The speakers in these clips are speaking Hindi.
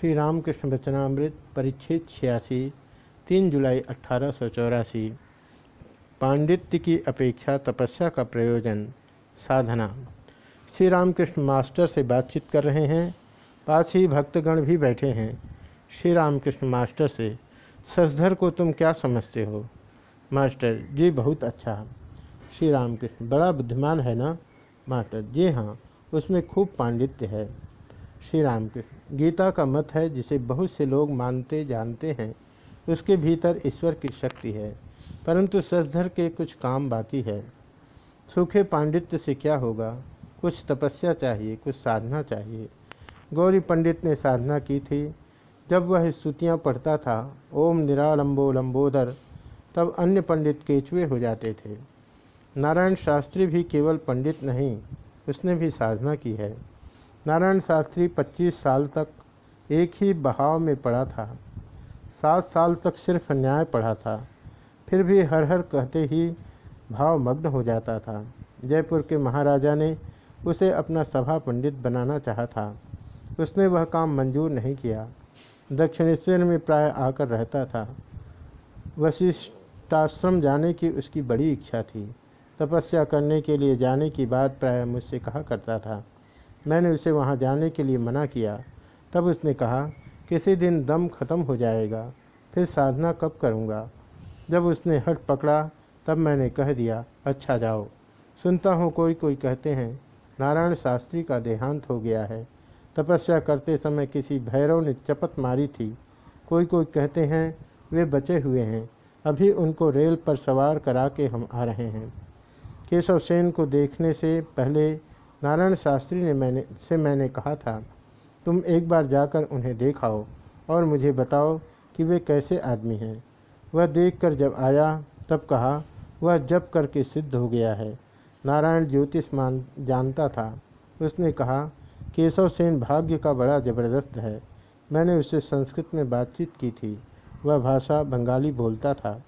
श्री रामकृष्ण वचनामृत, परिच्छेद छियासी, तीन जुलाई अठारह सौ चौरासी। पांडित्य की अपेक्षा तपस्या का प्रयोजन, साधना। श्री रामकृष्ण मास्टर से बातचीत कर रहे हैं। पास ही भक्तगण भी बैठे हैं। श्री रामकृष्ण मास्टर से, ससधर को तुम क्या समझते हो? मास्टर जी बहुत अच्छा। श्री रामकृष्ण बड़ा बुद्धिमान है ना? मास्टर जी हाँ उसमें खूब पांडित्य है। श्री रामकृष्ण गीता का मत है जिसे बहुत से लोग मानते जानते हैं। उसके भीतर ईश्वर की शक्ति है, परंतु ससधर के कुछ काम बाकी है। सूखे पांडित्य से क्या होगा? कुछ तपस्या चाहिए, कुछ साधना चाहिए। गौरी पंडित ने साधना की थी। जब वह स्तुतियाँ पढ़ता था, ओम निरालंबो लंबोदर, तब अन्य पंडित केचुए हो जाते थे। नारायण शास्त्री भी केवल पंडित नहीं, उसने भी साधना की है। नारायण शास्त्री 25 साल तक एक ही बहाव में पढ़ा था। सात साल तक सिर्फ़ न्याय पढ़ा था। फिर भी हर हर कहते ही भाव मग्न हो जाता था। जयपुर के महाराजा ने उसे अपना सभा पंडित बनाना चाहा था। उसने वह काम मंजूर नहीं किया। दक्षिणेश्वर में प्राय आकर रहता था। वशिष्ठाश्रम जाने की उसकी बड़ी इच्छा थी। तपस्या करने के लिए जाने की बात प्राय मुझसे कहा करता था। मैंने उसे वहाँ जाने के लिए मना किया। तब उसने कहा, किसी दिन दम खत्म हो जाएगा, फिर साधना कब करूँगा? जब उसने हट पकड़ा, तब मैंने कह दिया अच्छा जाओ। सुनता हूँ कोई कोई कहते हैं, नारायण शास्त्री का देहांत हो गया है। तपस्या करते समय किसी भैरव ने चपत मारी थी। कोई कोई कहते हैं, वे बचे हुए हैं। अभी उनको रेल पर सवार करा के हम आ रहे हैं। केशव सेन को देखने से पहले नारायण शास्त्री ने मैंने, से मैंने कहा था, तुम एक बार जाकर उन्हें देखाओ और मुझे बताओ कि वे कैसे आदमी हैं। वह देखकर जब आया, तब कहा, वह जब करके सिद्ध हो गया है। नारायण ज्योतिष मान जानता था। उसने कहा, केशव सेन भाग्य का बड़ा ज़बरदस्त है। मैंने उससे संस्कृत में बातचीत की थी। वह भाषा बंगाली बोलता था।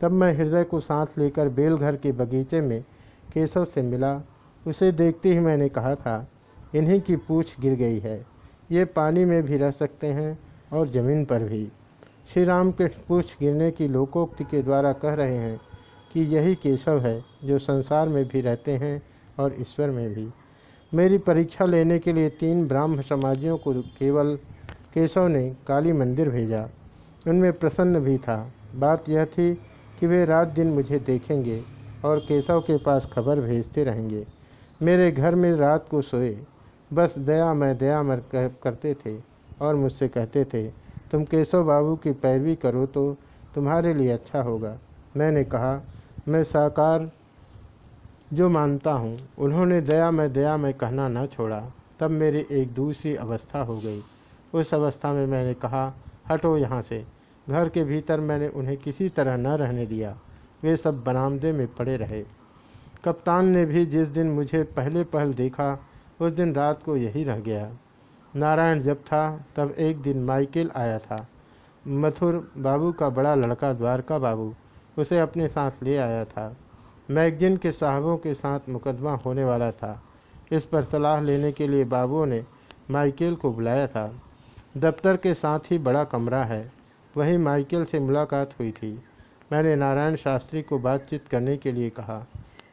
तब मैं हृदय को सांस लेकर बेलघर के बगीचे में केशव से मिला उसे देखते ही मैंने कहा था, इन्हीं की पूछ गिर गई है। ये पानी में भी रह सकते हैं और ज़मीन पर भी। श्री राम कृष्ण पूछ गिरने की लोकोक्ति के द्वारा कह रहे हैं कि यही केशव है जो संसार में भी रहते हैं और ईश्वर में भी। मेरी परीक्षा लेने के लिए तीन ब्राह्म समाजियों को केवल केशव ने काली मंदिर भेजा। उनमें प्रसन्न भी था। बात यह थी कि वे रात दिन मुझे देखेंगे और केशव के पास खबर भेजते रहेंगे। मेरे घर में रात को सोए। बस दया मैं दया मर करते थे और मुझसे कहते थे, तुम केशव बाबू की पैरवी करो तो तुम्हारे लिए अच्छा होगा। मैंने कहा, मैं साकार जो मानता हूँ, उन्होंने दया मैं दया मैं कहना न छोड़ा। तब मेरी एक दूसरी अवस्था हो गई। उस अवस्था में मैंने कहा, हटो यहाँ से। घर के भीतर मैंने उन्हें किसी तरह न रहने दिया। वे सब बरामदे में पड़े रहे। कप्तान ने भी जिस दिन मुझे पहले पहल देखा, उस दिन रात को यही रह गया। नारायण जब था, तब एक दिन माइकेल आया था। मथुर, बाबू का बड़ा लड़का द्वारका बाबू, उसे अपने साथ ले आया था। मैगजीन के साहबों के साथ मुकदमा होने वाला था। इस पर सलाह लेने के लिए बाबू ने माइकेल को बुलाया था। दफ्तर के साथ ही बड़ा कमरा है। वहीं माइकेल से मुलाकात हुई थी। मैंने नारायण शास्त्री को बातचीत करने के लिए कहा।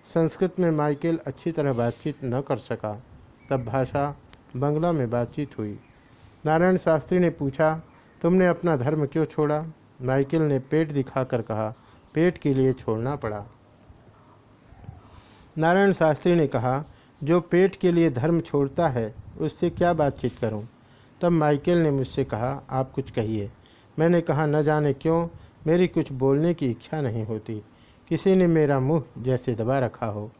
संस्कृत में माइकेल अच्छी तरह बातचीत न कर सका, तब भाषा बंगला में बातचीत हुई। नारायण शास्त्री ने पूछा, तुमने अपना धर्म क्यों छोड़ा? माइकेल ने पेट दिखाकर कहा, पेट के लिए छोड़ना पड़ा। नारायण शास्त्री ने कहा, जो पेट के लिए धर्म छोड़ता है, उससे क्या बातचीत करूँ? तब माइकेल ने मुझसे कहा, आप कुछ कहिए। मैंने कहा, न जाने क्यों, मेरी कुछ बोलने की इच्छा नहीं होती। किसी ने मेरा मुँह जैसे दबा रखा हो।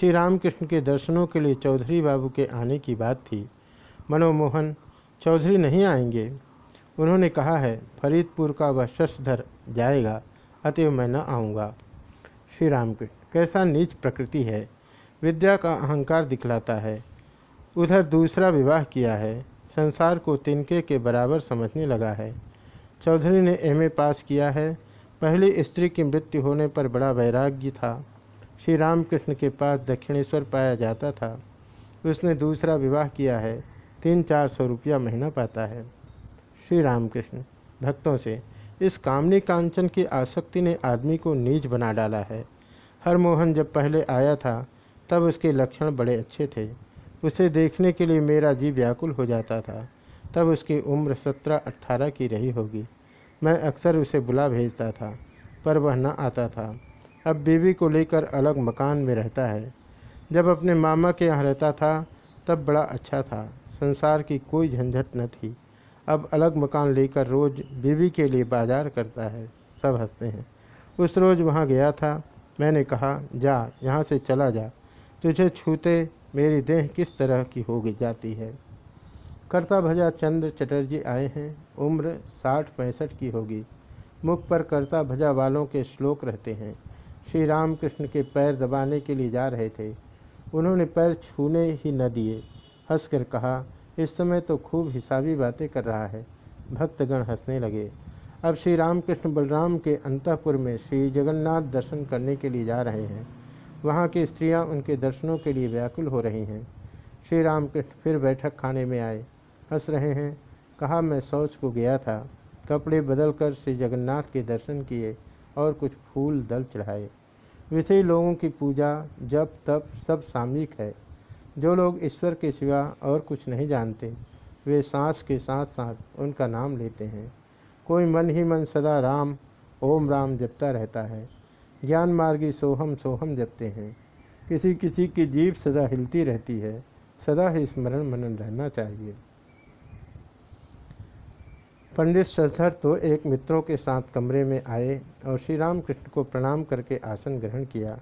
श्री रामकृष्ण के दर्शनों के लिए चौधरी बाबू के आने की बात थी। मनोमोहन, चौधरी नहीं आएँगे। उन्होंने कहा है, फरीदपुर का वह शशधर जाएगा, अतएव मैं न आऊँगा। श्री रामकृष्ण कैसा नीच प्रकृति है। विद्या का अहंकार दिखलाता है। उधर दूसरा विवाह किया है। संसार को तिनके के बराबर समझने लगा है। चौधरी ने एमए पास किया है। पहली स्त्री की मृत्यु होने पर बड़ा वैराग्य था। श्री रामकृष्ण के पास दक्षिणेश्वर पाया जाता था। उसने दूसरा विवाह किया है। तीन चार सौ रुपया महीना पाता है। श्री रामकृष्ण, भक्तों से, इस कामनी कांचन की आसक्ति ने आदमी को नीच बना डाला है। हरमोहन जब पहले आया था, तब उसके लक्षण बड़े अच्छे थे। उसे देखने के लिए मेरा जी व्याकुल हो जाता था। तब उसकी उम्र सत्रह अट्ठारह की रही होगी। मैं अक्सर उसे बुला भेजता था, पर वह न आता था। अब बीवी को लेकर अलग मकान में रहता है। जब अपने मामा के यहाँ रहता था, तब बड़ा अच्छा था। संसार की कोई झंझट न थी। अब अलग मकान लेकर रोज़ बीवी के लिए बाज़ार करता है, सब हँसते हैं। उस रोज़ वहाँ गया था। मैंने कहा, जा, यहाँ से चला जा। तुझे छूते मेरी देह किस तरह की हो जाती है? कर्ता भजा चंद्र चटर्जी आए हैं, उम्र साठ पैंसठ की होगी। मुख पर कर्ता भजा वालों के श्लोक रहते हैं। श्री रामकृष्ण के पैर दबाने के लिए जा रहे थे। उन्होंने पैर छूने ही न दिए। हंसकर कहा, इस समय तो खूब हिसाबी बातें कर रहा है। भक्तगण हंसने लगे। अब श्री रामकृष्ण बलराम के अंतपुर में श्री जगन्नाथ दर्शन करने के लिए जा रहे हैं। वहाँ की स्त्रियाँ उनके दर्शनों के लिए व्याकुल हो रही हैं। श्री रामकृष्ण फिर बैठक खाने में आए। हंस रहे हैं। कहा, मैं शौच को गया था। कपड़े बदलकर श्री जगन्नाथ के दर्शन किए और कुछ फूल दल चढ़ाए। विषयी लोगों की पूजा, जप, तप सब सामयिक है। जो लोग ईश्वर के सिवा और कुछ नहीं जानते, वे सांस के साथ साथ उनका नाम लेते हैं। कोई मन ही मन सदा राम, ओम राम जपता रहता है। ज्ञान मार्गी सोहम सोहम जपते हैं। किसी किसी की जीव सदा हिलती रहती है। सदा ही स्मरण मनन रहना चाहिए। पंडित ससर तो एक मित्रों के साथ कमरे में आए और श्री राम कृष्ण को प्रणाम करके आसन ग्रहण किया।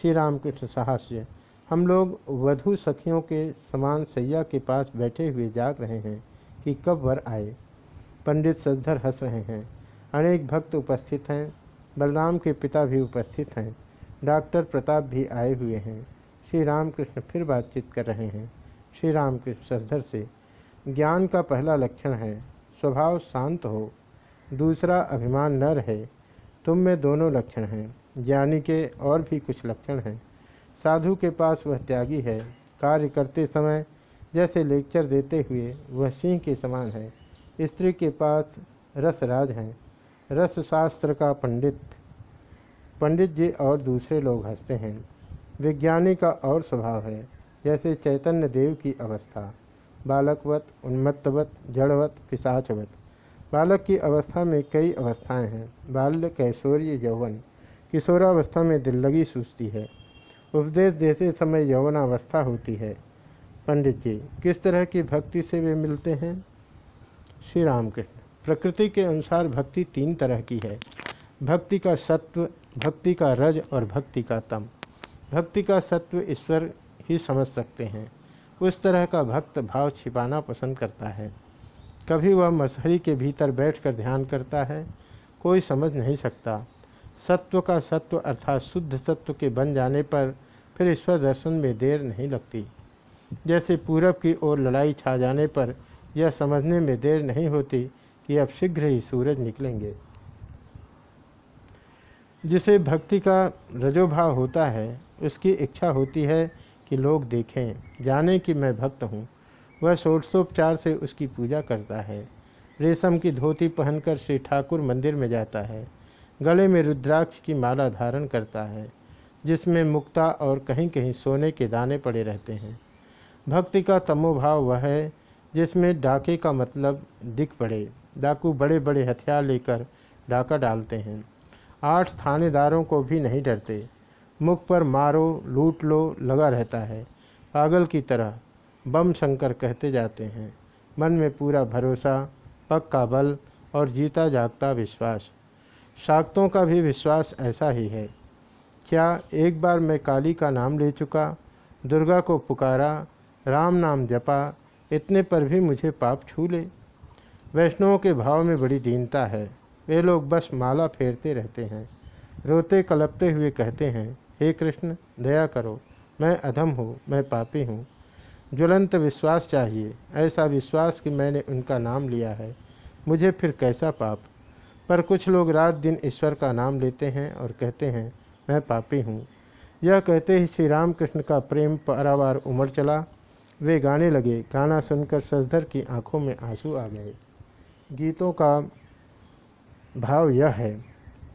श्री राम कृष्ण साहस्य, हम लोग वधु सखियों के समान सैया के पास बैठे हुए जाग रहे हैं कि कब वर आए? पंडित सजधर हंस रहे हैं। अनेक भक्त उपस्थित हैं, बलराम के पिता भी उपस्थित हैं, डॉक्टर प्रताप भी आए हुए हैं। श्री रामकृष्ण फिर बातचीत कर रहे हैं। श्री रामकृष्ण सजधर से, ज्ञान का पहला लक्षण है स्वभाव शांत हो, दूसरा अभिमान न रहे तुम में दोनों लक्षण हैं, ज्ञानी के और भी कुछ लक्षण हैं। साधु के पास वह त्यागी है, कार्य करते समय जैसे लेक्चर देते हुए वह सिंह के समान है, स्त्री के पास रसराज हैं रस शास्त्र का पंडित। पंडित जी और दूसरे लोग हँसते हैं, विज्ञानी का और स्वभाव है, जैसे चैतन्य देव की अवस्था। बालकवत, उन्मत्तवत, जड़वत, पिशाचवत। बालक की अवस्था में कई अवस्थाएँ हैं। बाल्य कैशोर्य यौवन। किशोरावस्था में दिल लगी सूझती है। उपदेश देते समय यौवनावस्था होती है। पंडित जी, किस तरह की भक्ति से वे मिलते हैं? श्री रामकृष्ण प्रकृति के अनुसार भक्ति तीन तरह की है। भक्ति का सत्व, भक्ति का रज और भक्ति का तम। भक्ति का सत्व ईश्वर ही समझ सकते हैं। उस तरह का भक्त भाव छिपाना पसंद करता है। कभी वह मसहरी के भीतर बैठकर ध्यान करता है, कोई समझ नहीं सकता। सत्व का सत्व अर्थात शुद्ध सत्व के बन जाने पर फिर ईश्वर दर्शन में देर नहीं लगती। जैसे पूरब की ओर लड़ाई छा जाने पर यह समझने में देर नहीं होती कि अब शीघ्र ही सूरज निकलेंगे। जिसे भक्ति का रजोभाव होता है, उसकी इच्छा होती है कि लोग देखें, जाने कि मैं भक्त हूँ। वह षोडशोपचार से उसकी पूजा करता है। रेशम की धोती पहनकर श्री ठाकुर मंदिर में जाता है। गले में रुद्राक्ष की माला धारण करता है, जिसमें मुक्ता और कहीं कहीं सोने के दाने पड़े रहते हैं। भक्ति का तमोभाव वह है, जिसमें डाके का मतलब दिख पड़े। डाकू बड़े बड़े हथियार लेकर डाका डालते हैं। आठ थानेदारों को भी नहीं डरते। मुख पर मारो, लूट लो, लगा रहता है। पागल की तरह बम शंकर कहते जाते हैं। मन में पूरा भरोसा पक्का बल और जीता जागता विश्वास। शाक्तों का भी विश्वास ऐसा ही है। क्या एक बार मैं काली का नाम ले चुका, दुर्गा को पुकारा, राम नाम जपा, इतने पर भी मुझे पाप छू ले? वैष्णवों के भाव में बड़ी दीनता है। वे लोग बस माला फेरते रहते हैं, रोते कलपते हुए कहते हैं हे कृष्ण, दया करो। मैं अधम हूँ, मैं पापी हूँ। ज्वलंत विश्वास चाहिए, ऐसा विश्वास कि मैंने उनका नाम लिया है। मुझे फिर कैसा पाप? पर कुछ लोग रात दिन ईश्वर का नाम लेते हैं और कहते हैं, मैं पापी हूँ। यह कहते ही श्री रामकृष्ण का प्रेम पारावार उमड़ चला। वे गाने लगे, गाना सुनकर सजधर की आँखों में आँसू आ गए। गीतों का भाव यह है,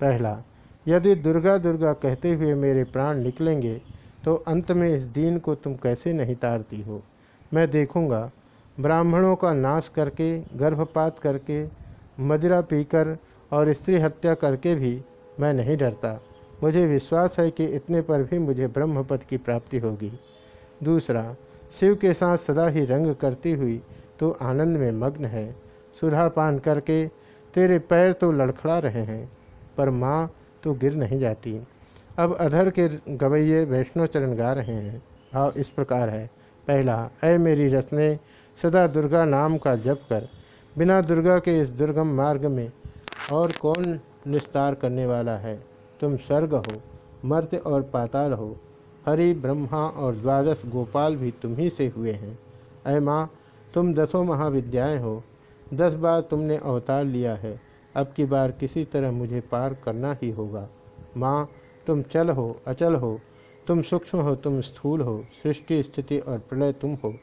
पहला यदि दुर्गा दुर्गा कहते हुए मेरे प्राण निकलेंगे तो अंत में इस दीन को तुम कैसे नहीं तारती हो? मैं देखूँगा। ब्राह्मणों का नाश करके, गर्भपात करके, मदिरा पीकर और स्त्री हत्या करके भी मैं नहीं डरता। मुझे विश्वास है कि इतने पर भी मुझे ब्रह्मपद की प्राप्ति होगी। दूसरा, शिव के साथ सदा ही रंग करती हुई तो आनंद में मग्न है। सुधा पान करके, तेरे पैर तो लड़खड़ा रहे हैं, पर माँ तो गिर नहीं जाती। अब अधर के गवैये वैष्णव चरण गा रहे हैं। भाव इस प्रकार है। पहला अय मेरी रसने, सदा दुर्गा नाम का जप कर। बिना दुर्गा के इस दुर्गम मार्ग में और कौन निस्तार करने वाला है? तुम स्वर्ग हो मर्त और पाताल हो। हरि, ब्रह्मा और द्वादश गोपाल भी तुम ही से हुए हैं। अय माँ, तुम दसों महाविद्याएँ हो। दस बार तुमने अवतार लिया है। अब की बार किसी तरह मुझे पार करना ही होगा। माँ, तुम चल हो, अचल हो। तुम सूक्ष्म हो, तुम स्थूल हो। सृष्टि, स्थिति और प्रलय तुम हो।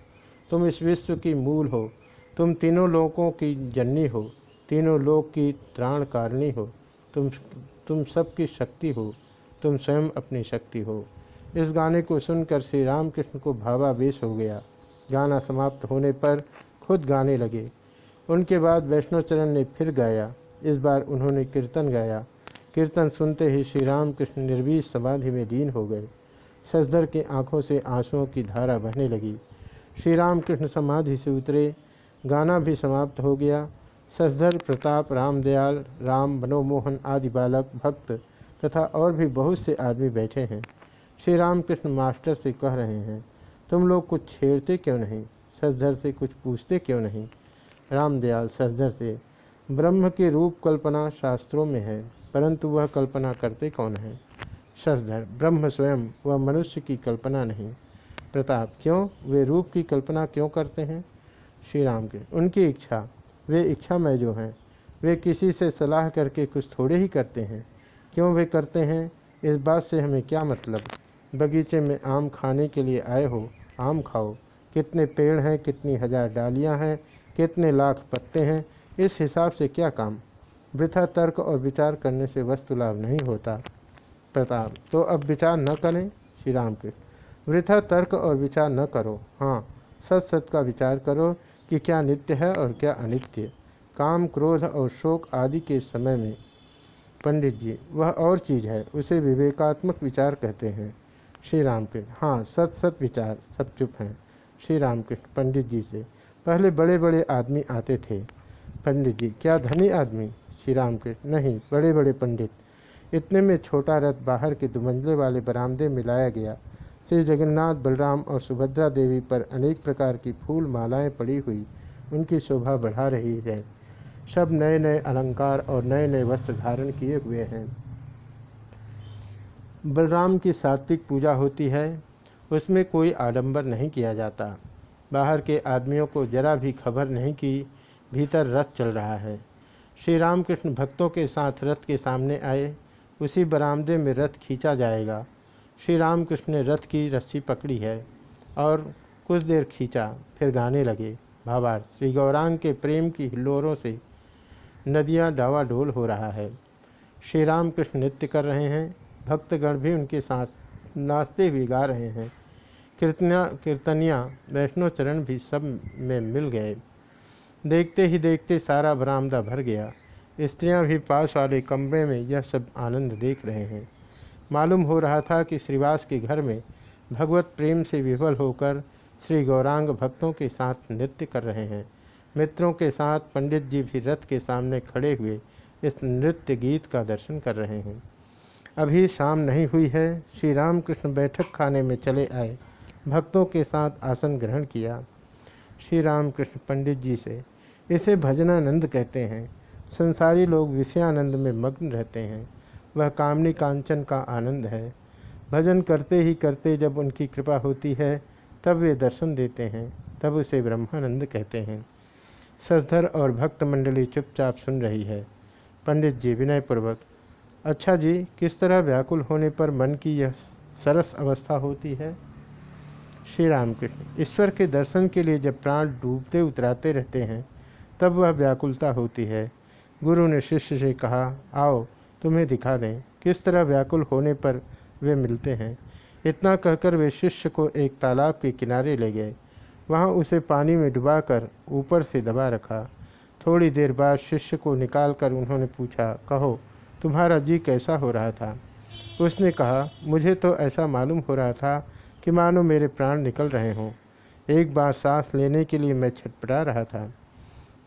तुम इस विश्व की मूल हो। तुम तीनों लोकों की जननी हो। तीनों लोक की त्राण कारिणी हो। तुम तुम सबकी शक्ति हो। तुम स्वयं अपनी शक्ति हो। इस गाने को सुनकर श्री रामकृष्ण को भावावेश हो गया। गाना समाप्त होने पर खुद गाने लगे। उनके बाद वैष्णोचरण ने फिर गाया। इस बार उन्होंने कीर्तन गाया। कीर्तन सुनते ही श्री राम कृष्ण निर्वीज समाधि में लीन हो गए। सजधर की आँखों से आंसुओं की धारा बहने लगी। श्री राम कृष्ण समाधि से उतरे। गाना भी समाप्त हो गया। सजधर प्रताप, रामदयाल, राम, मनोमोहन आदि बालक, भक्त तथा और भी बहुत से आदमी बैठे हैं। श्री रामकृष्ण मास्टर से कह रहे हैं, तुम लोग कुछ छेड़ते क्यों नहीं? सजधर से कुछ पूछते क्यों नहीं? रामदयाल सजधर से ब्रह्म की रूप कल्पना शास्त्रों में है, परंतु वह कल्पना करते कौन है? सजधर ब्रह्म स्वयं, वह मनुष्य की कल्पना नहीं। प्रताप, क्यों? वे रूप की कल्पना क्यों करते हैं? श्री राम के, उनकी इच्छा, वे इच्छा में जो हैं, वे किसी से सलाह करके कुछ थोड़े ही करते हैं। क्यों वे करते हैं? इस बात से हमें क्या मतलब? बगीचे में आम खाने के लिए आए हो, आम खाओ। कितने पेड़ हैं, कितनी हज़ार डालियाँ हैं, कितने लाख पत्ते हैं इस हिसाब से क्या काम? वृथा तर्क और विचार करने से वस्तु लाभ नहीं होता। प्रताप तो अब विचार न करें श्री राम के वृथा तर्क और विचार न करो। हाँ सत सत का विचार करो कि क्या नित्य है और क्या अनित्य। काम, क्रोध और शोक आदि के समय में। पंडित जी, वह और चीज़ है, उसे विवेकात्मक विचार कहते हैं। श्री राम के हाँ सत सत विचार, सब चुप हैं। श्री राम कृष्ण पंडित जी से, पहले बड़े बड़े आदमी आते थे। पंडित जी, क्या धनी आदमी? श्री राम कृष्ण नहीं बड़े बड़े पंडित। इतने में छोटा रथ बाहर के दुमंजले वाले बरामदे में लाया गया। श्री जगन्नाथ, बलराम और सुभद्रा देवी पर अनेक प्रकार की फूल मालाएँ पड़ी हुई। उनकी शोभा बढ़ा रही है। सब नए नए अलंकार और नए नए वस्त्र धारण किए हुए हैं। बलराम की सात्विक पूजा होती है। उसमें कोई आडंबर नहीं किया जाता। बाहर के आदमियों को जरा भी खबर नहीं की भीतर रथ चल रहा है। श्री रामकृष्ण भक्तों के साथ रथ के सामने आए। उसी बरामदे में रथ खींचा जाएगा। श्री रामकृष्ण ने रथ की रस्सी पकड़ी है और कुछ देर खींचा, फिर गाने लगे। भावार्थ, श्री गौरांग के प्रेम की हिल्लोरों से नदियाँ डावाडोल हो रहा है। श्री रामकृष्ण नृत्य कर रहे हैं। भक्तगण भी उनके साथ नाचते हुए गा रहे हैं। कीर्तनिया कीर्तनिया, वैष्णव चरण भी सब में मिल गए। देखते ही देखते सारा बरामदा भर गया। स्त्रियाँ भी पास वाले कमरे में यह सब आनंद देख रहे हैं। मालूम हो रहा था कि श्रीवास के घर में भगवत प्रेम से विफल होकर श्री गौरांग भक्तों के साथ नृत्य कर रहे हैं। मित्रों के साथ पंडित जी भी रथ के सामने खड़े हुए इस नृत्य गीत का दर्शन कर रहे हैं। अभी शाम नहीं हुई है। श्री रामकृष्ण बैठक खाने में चले आए। भक्तों के साथ आसन ग्रहण किया। श्री रामकृष्ण पंडित जी से इसे भजनानंद कहते हैं। संसारी लोग विषयानंद में मग्न रहते हैं। वह कामनी कांचन का आनंद है। भजन करते ही करते जब उनकी कृपा होती है, तब वे दर्शन देते हैं, तब उसे ब्रह्मानंद कहते हैं। सधर और भक्त मंडली चुपचाप सुन रही है। पंडित जी विनयपूर्वक अच्छा जी, किस तरह व्याकुल होने पर मन की यह सरस अवस्था होती है? श्री रामकृष्ण, ईश्वर के दर्शन के लिए जब प्राण डूबते उतराते रहते हैं, तब वह व्याकुलता होती है। गुरु ने शिष्य से कहा, आओ, तुम्हें दिखा दें, किस तरह व्याकुल होने पर वे मिलते हैं? इतना कहकर वे शिष्य को एक तालाब के किनारे ले गए। वहाँ उसे पानी में डुबाकर ऊपर से दबा रखा। थोड़ी देर बाद शिष्य को निकालकर उन्होंने पूछा, कहो, तुम्हारा जी कैसा हो रहा था? उसने कहा, मुझे तो ऐसा मालूम हो रहा था कि मानो मेरे प्राण निकल रहे हों। एक बार सांस लेने के लिए मैं छटपटा रहा था।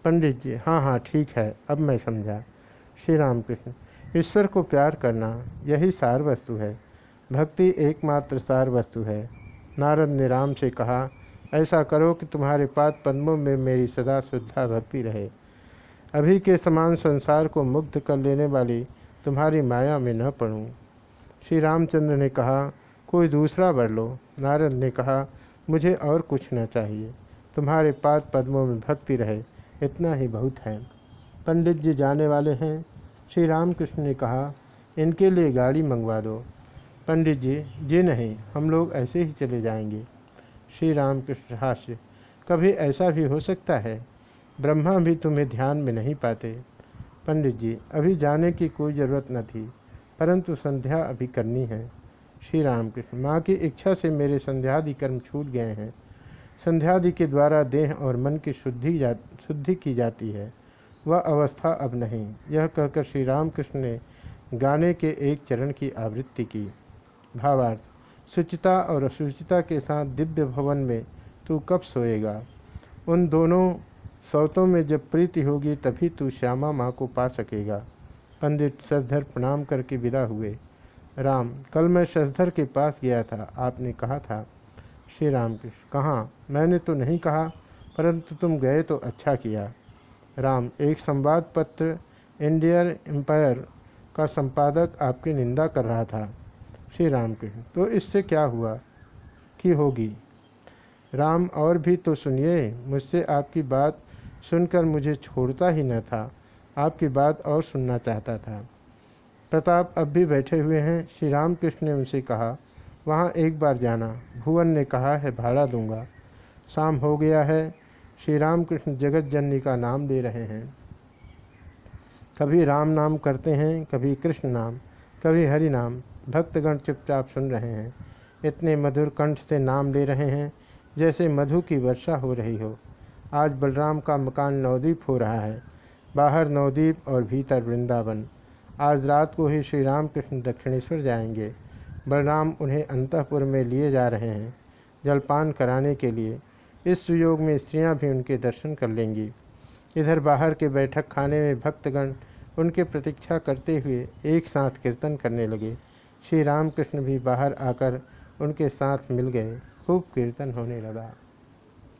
पंडित जी हाँ हाँ ठीक है, अब मैं समझा। श्री रामकृष्ण, ईश्वर को प्यार करना यही सार वस्तु है। भक्ति एकमात्र सार वस्तु है। नारद ने राम से कहा, ऐसा करो कि तुम्हारे पाद पद्मों में मेरी सदा शुद्धा भक्ति रहे। अभी के समान संसार को मुग्ध कर लेने वाली तुम्हारी माया में न पड़ूँ। श्री रामचंद्र ने कहा कोई दूसरा वर लो। नारद ने कहा, मुझे और कुछ न चाहिए। तुम्हारे पाद पद्मों में भक्ति रहे, इतना ही बहुत है। पंडित जी जाने वाले हैं। श्री रामकृष्ण ने कहा, इनके लिए गाड़ी मंगवा दो। पंडित जी जी नहीं, हम लोग ऐसे ही चले जाएँगे। श्री रामकृष्ण हास्य, कभी ऐसा भी हो सकता है? ब्रह्मा भी तुम्हें ध्यान में नहीं पाते। पंडित जी, अभी जाने की कोई ज़रूरत न थी, परंतु संध्या अभी करनी है। श्री रामकृष्ण माँ की इच्छा से मेरे संध्यादि कर्म छूट गए हैं। संध्यादि के द्वारा देह और मन की शुद्धि जा, शुद्धि की जाती है। वह अवस्था अब नहीं। यह कहकर श्री रामकृष्ण ने गाने के एक चरण की आवृत्ति की। भावार्थ, शुचिता और अशुचिता के साथ दिव्य भवन में तू कब सोएगा? उन दोनों सौतों में जब प्रीति होगी, तभी तू श्यामा माँ को पा सकेगा। पंडित सधर प्रणाम करके विदा हुए। राम, कल मैं शशधर के पास गया था। आपने कहा था, श्री राम कृष्ण कहाँ? मैंने तो नहीं कहा, परंतु तुम गए तो अच्छा किया। राम, एक संवाद पत्र इंडियन एम्पायर का संपादक आपकी निंदा कर रहा था। श्री राम कृष्ण तो इससे क्या हुआ? कि होगी? राम, और भी तो सुनिए, मुझसे आपकी बात सुनकर मुझे छोड़ता ही न था। आपकी बात और सुनना चाहता था। प्रताप अब भी बैठे हुए हैं। श्री रामकृष्ण ने उनसे कहा, वहाँ एक बार जाना। भुवन ने कहा, है, भाड़ा दूँगा। शाम हो गया है। श्री रामकृष्ण जगत जननी का नाम ले रहे हैं। कभी राम नाम करते हैं, कभी कृष्ण नाम, कभी हरि नाम। भक्तगण चुपचाप सुन रहे हैं। इतने मधुर कंठ से नाम ले रहे हैं, जैसे मधु की वर्षा हो रही हो। आज बलराम का मकान नवदीप हो रहा है। बाहर नवदीप और भीतर वृंदावन। आज रात को ही श्री रामकृष्ण दक्षिणेश्वर जाएँगे। बलराम उन्हें अंतपुर में लिए जा रहे हैं, जलपान कराने के लिए। इस सुयोग में स्त्रियाँ भी उनके दर्शन कर लेंगी। इधर बाहर के बैठक खाने में भक्तगण उनके प्रतीक्षा करते हुए एक साथ कीर्तन करने लगे। श्री रामकृष्ण भी बाहर आकर उनके साथ मिल गए। खूब कीर्तन होने लगा।